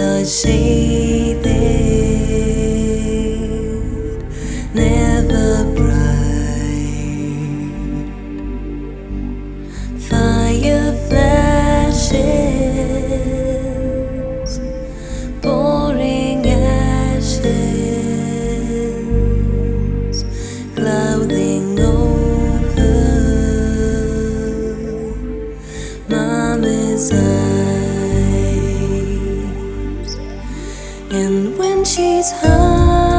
I see there, never bright. Fire flashes, pouring ashes, clouding over my misery. And when she's home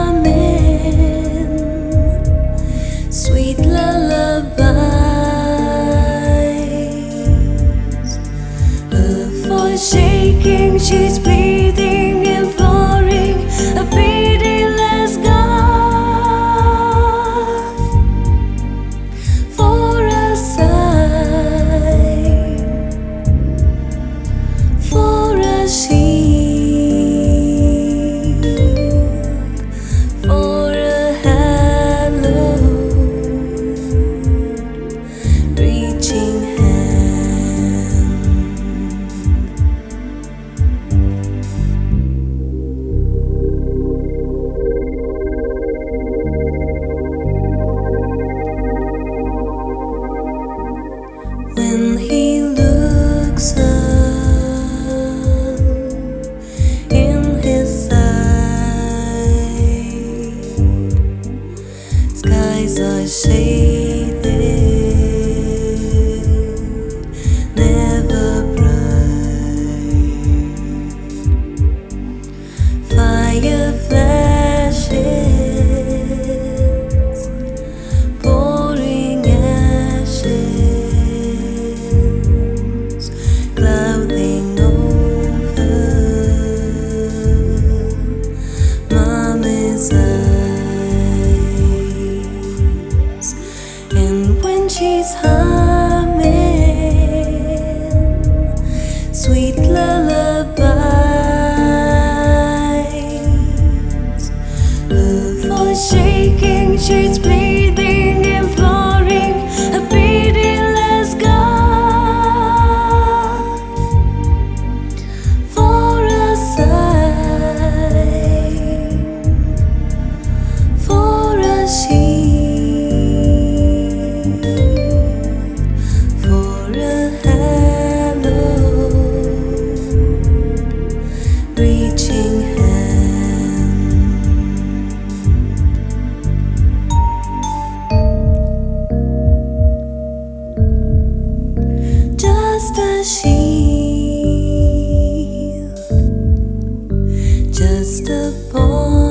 一层 just a shield, just a boy.